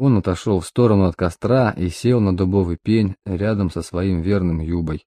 Он отошел в сторону от костра и сел на дубовый пень рядом со своим верным Юбой.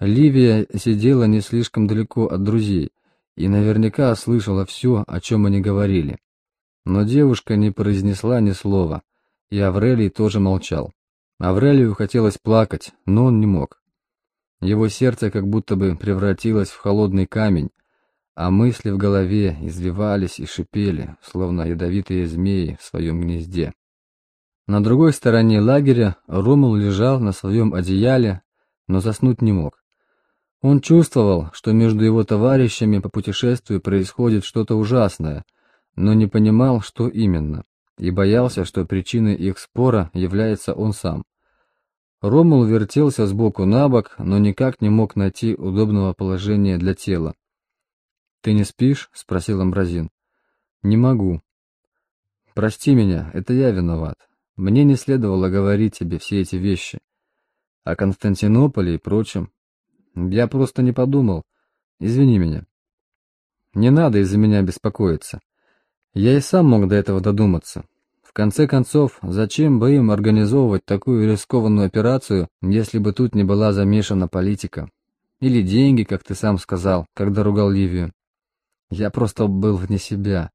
Ливия сидела не слишком далеко от друзей и наверняка слышала все, о чем они говорили. Но девушка не произнесла ни слова, и Аврелий тоже молчал. Аврелию хотелось плакать, но он не мог. Его сердце как будто бы превратилось в холодный камень, а мысли в голове извивались и шипели, словно ядовитые змеи в своем гнезде. На другой стороне лагеря Ромул лежал на своем одеяле, но заснуть не мог. Он чувствовал, что между его товарищами по путешествию происходит что-то ужасное, но не понимал, что именно, и боялся, что причиной их спора является он сам. Ромул вертелся сбоку на бок, но никак не мог найти удобного положения для тела. «Ты не спишь?» — спросил Амбразин. «Не могу». «Прости меня, это я виноват. Мне не следовало говорить тебе все эти вещи. О Константинополе и прочем. Я просто не подумал. Извини меня. Не надо из-за меня беспокоиться. Я и сам мог до этого додуматься. В конце концов, зачем бы им организовывать такую рискованную операцию, если бы тут не была замешана политика? Или деньги, как ты сам сказал, когда ругал Ливию. Я просто был вне себя.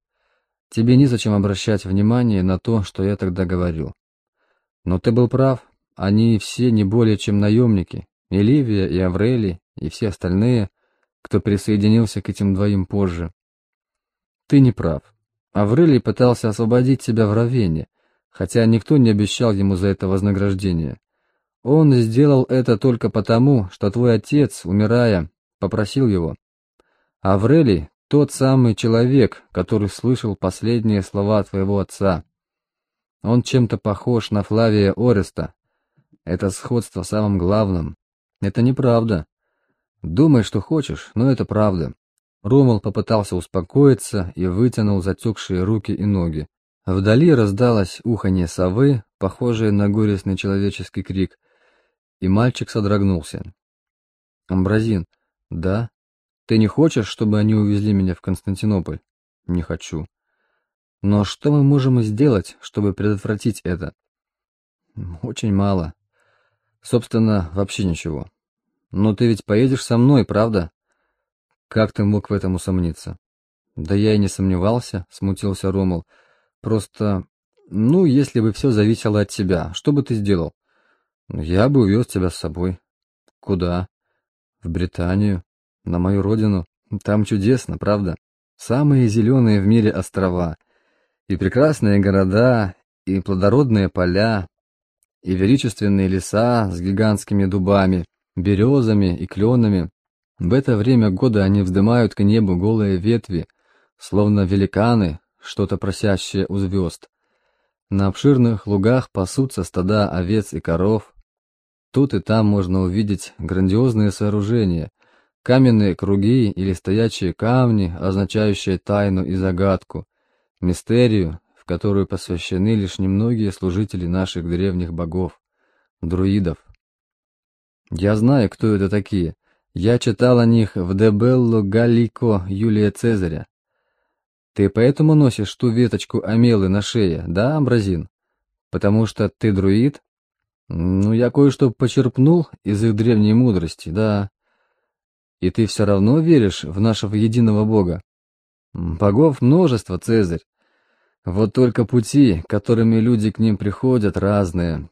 Тебе незачем обращать внимание на то, что я тогда говорил. Но ты был прав, они все не более чем наемники, и Ливия, и Аврелий, и все остальные, кто присоединился к этим двоим позже. Ты не прав. Аврелий пытался освободить себя в Равене, хотя никто не обещал ему за это вознаграждение. Он сделал это только потому, что твой отец, умирая, попросил его. Аврелий — тот самый человек, который слышал последние слова твоего отца. Он чем-то похож на Флавия Ореста. Это сходство самым главным. Это неправда. Думай, что хочешь, но это правда. Ромал попытался успокоиться и вытянул затекшие руки и ноги. Вдали раздалось уханье совы, похожее на горестный человеческий крик, и мальчик содрогнулся. «Амбразин, да? Ты не хочешь, чтобы они увезли меня в Константинополь?» «Не хочу». «Но что мы можем сделать, чтобы предотвратить это?» «Очень мало. Собственно, вообще ничего. Но ты ведь поедешь со мной, правда? Как ты мог в этом усомниться? Да я и не сомневался, смутился Ромул. Просто, ну, если бы все зависело от тебя, что бы ты сделал? Я бы увез тебя с собой. Куда? В Британию, на мою родину. Там чудесно, правда? Самые зеленые в мире острова. И прекрасные города, и плодородные поля, и величественные леса с гигантскими дубами, березами и кленами. В это время года они вздымают к небу голые ветви, словно великаны, что-то просящее у звезд. На обширных лугах пасутся стада овец и коров. Тут и там можно увидеть грандиозные сооружения, каменные круги или стоячие камни, означающие тайну и загадку, мистерию, которую посвящены лишь немногие служители наших древних богов, друидов. Я знаю, кто это такие. Я читал о них в Дебелло Галлико Юлия Цезаря. Ты поэтому носишь ту веточку амелы на шее, да, Амбразин? Потому что ты друид? Ну, я кое-что почерпнул из их древней мудрости, да. И ты все равно веришь в нашего единого бога? Богов множество, Цезарь. Вот только пути, которыми люди к ним приходят, разные.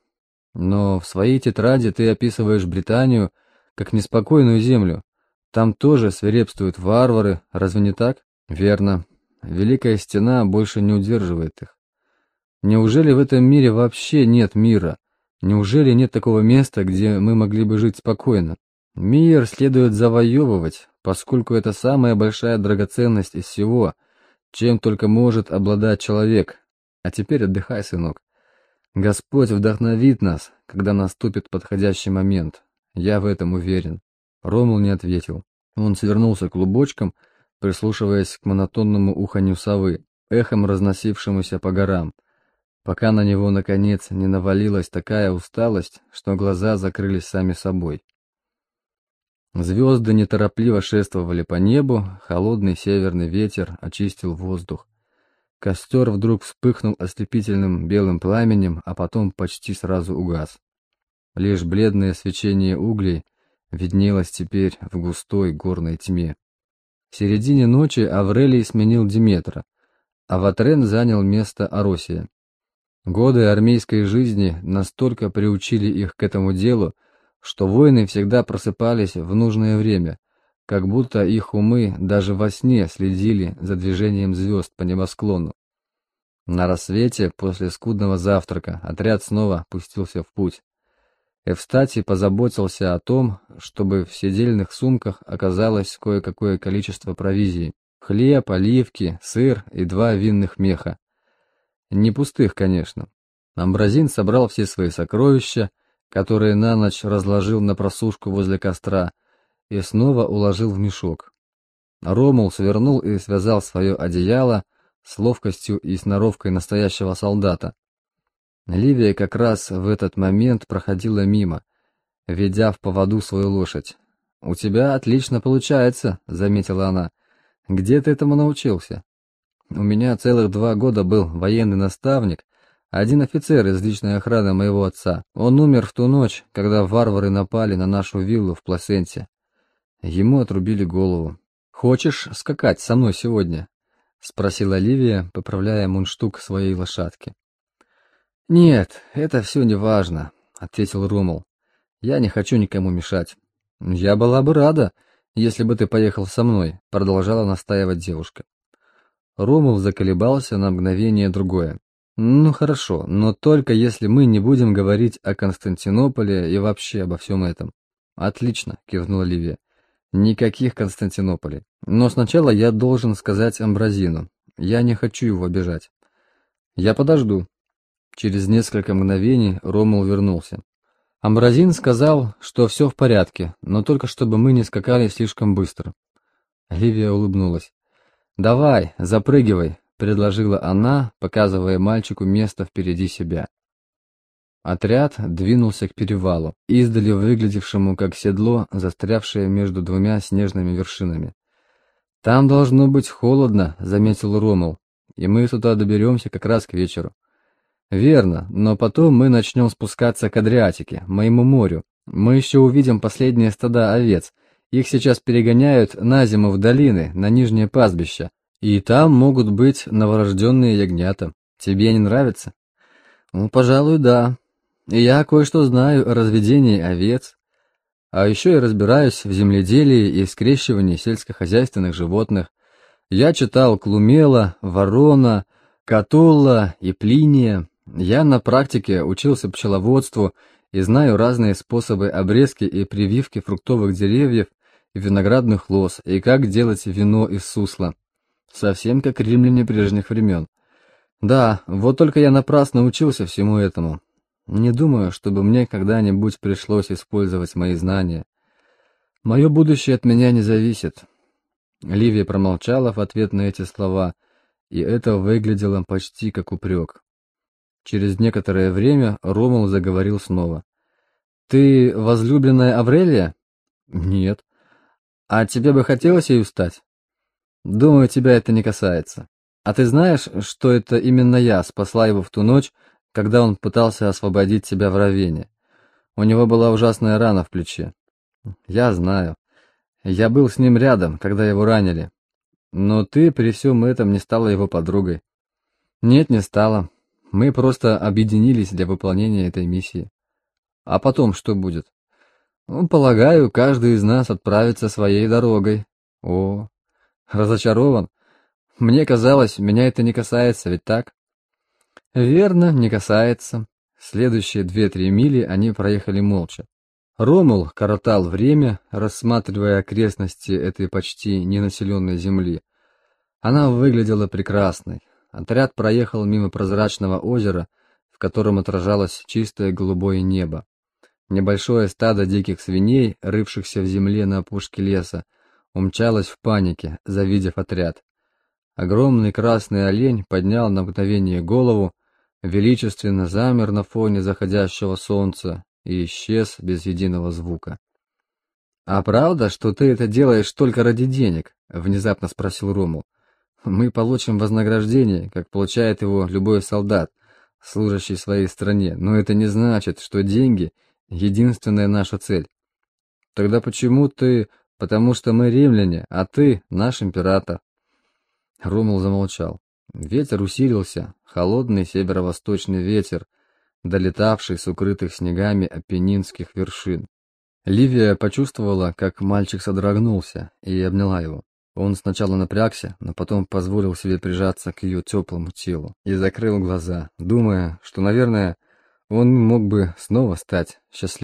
Но в своей тетради ты описываешь Британию как неспокойную землю. Там тоже свирепствуют варвары, разве не так? Верно. Великая стена больше не удерживает их. Неужели в этом мире вообще нет мира? Неужели нет такого места, где мы могли бы жить спокойно? Мир следует завоевывать, поскольку это самая большая драгоценность из всего — чем только может обладать человек. А теперь отдыхай, сынок. Господь вдохновит нас, когда наступит подходящий момент. Я в этом уверен. Ромул не ответил. Он свернулся клубочком, прислушиваясь к монотонному уханью совы, эхом разносившемуся по горам, пока на него, наконец, не навалилась такая усталость, что глаза закрылись сами собой. Звезды неторопливо шествовали по небу, холодный северный ветер очистил воздух. Костер вдруг вспыхнул ослепительным белым пламенем, а потом почти сразу угас. Лишь бледное свечение углей виднелось теперь в густой горной тьме. В середине ночи Аврелий сменил Диметра, а Ватрен занял место Аросия. Годы армейской жизни настолько приучили их к этому делу, что воины всегда просыпались в нужное время, как будто их умы даже во сне следили за движением звезд по небосклону. На рассвете, после скудного завтрака, отряд снова пустился в путь. Эвстатий позаботился о том, чтобы в седельных сумках оказалось кое-какое количество провизии. Хлеб, оливки, сыр и два винных меха. Не пустых, конечно. Амбразин собрал все свои сокровища, которые на ночь разложил на просушку возле костра, и снова уложил в мешок. Ромул свернул и связал свое одеяло с ловкостью и сноровкой настоящего солдата. Ливия как раз в этот момент проходила мимо, ведя в поводу свою лошадь. «У тебя отлично получается», — заметила она. «Где ты этому научился?» «У меня целых два года был военный наставник, один офицер из личной охраны моего отца. Он умер в ту ночь, когда варвары напали на нашу виллу в Пласенте. Ему отрубили голову. «Хочешь скакать со мной сегодня?» — спросила Ливия, поправляя мундштук своей лошадки. «Нет, это все не важно», — ответил Ромул. «Я не хочу никому мешать». «Я была бы рада, если бы ты поехал со мной», — продолжала настаивать девушка. Ромул заколебался на мгновение другое. «Ну хорошо, но только если мы не будем говорить о Константинополе и вообще обо всем этом». «Отлично», — кивнула Ливия. Никаких Константинополей. Но сначала я должен сказать Амбразину. Я не хочу его обижать. Я подожду. Через несколько мгновений Ромул вернулся. Амбразин сказал, что все в порядке, но только чтобы мы не скакали слишком быстро. Ливия улыбнулась. «Давай, запрыгивай», — предложила она, показывая мальчику место впереди себя. Отряд двинулся к перевалу, издали выглядевшему как седло, застрявшее между двумя снежными вершинами. «Там должно быть холодно», — заметил Ромул, — «и мы туда доберемся как раз к вечеру». «Верно, но потом мы начнем спускаться к Адриатике, моему морю. Мы еще увидим последние стада овец. Их сейчас перегоняют на зиму в долины, на нижнее пастбище. И там могут быть новорожденные ягнята. Тебе не нравится?» «Ну, пожалуй, да», и я кое-что знаю о разведении овец, а еще я разбираюсь в земледелии и скрещивании сельскохозяйственных животных. Я читал Клумела, Ворона, Катулла и Плиния. Я на практике учился пчеловодству и знаю разные способы обрезки и прививки фруктовых деревьев и виноградных лоз, и как делать вино из сусла. Совсем как римляне прежних времен. Да, вот только я напрасно учился всему этому. Не думаю, чтобы мне когда-нибудь пришлось использовать мои знания. Мое будущее от меня не зависит. Ливия промолчала в ответ на эти слова, и это выглядело почти как упрек. Через некоторое время Ромул заговорил снова. «Ты возлюбленная Аврелия?» «Нет». «А тебе бы хотелось ею стать?» «Думаю, тебя это не касается. А ты знаешь, что это именно я спасла его в ту ночь, когда он пытался освободить себя в равине. У него была ужасная рана в плече. Я знаю. Я был с ним рядом, когда его ранили. Но ты при всем этом не стала его подругой. Нет, не стала. Мы просто объединились для выполнения этой миссии. А потом что будет? Ну, полагаю, каждый из нас отправится своей дорогой. О, разочарован. Мне казалось, меня это не касается, ведь так? Верно, не касается. Следующие две-три мили они проехали молча. Ромул коротал время, рассматривая окрестности этой почти ненаселенной земли. Она выглядела прекрасной. Отряд проехал мимо прозрачного озера, в котором отражалось чистое голубое небо. Небольшое стадо диких свиней, рывшихся в земле на опушке леса, умчалось в панике, завидев отряд. Огромный красный олень поднял на мгновение голову, величественно замер на фоне заходящего солнца и исчез без единого звука. «А правда, что ты это делаешь только ради денег?» — внезапно спросил Рому. Мы получим вознаграждение, как получает его любой солдат, служащий своей стране, но это не значит, что деньги — единственная наша цель. Тогда почему ты... Потому что мы римляне, а ты наш император. Ромул замолчал. Ветер усилился, холодный северо-восточный ветер, долетавший с укрытых снегами апеннинских вершин. Ливия почувствовала, как мальчик содрогнулся, и обняла его. Он сначала напрягся, но потом позволил себе прижаться к ее теплому телу и закрыл глаза, думая, что, наверное, он мог бы снова стать счастливым.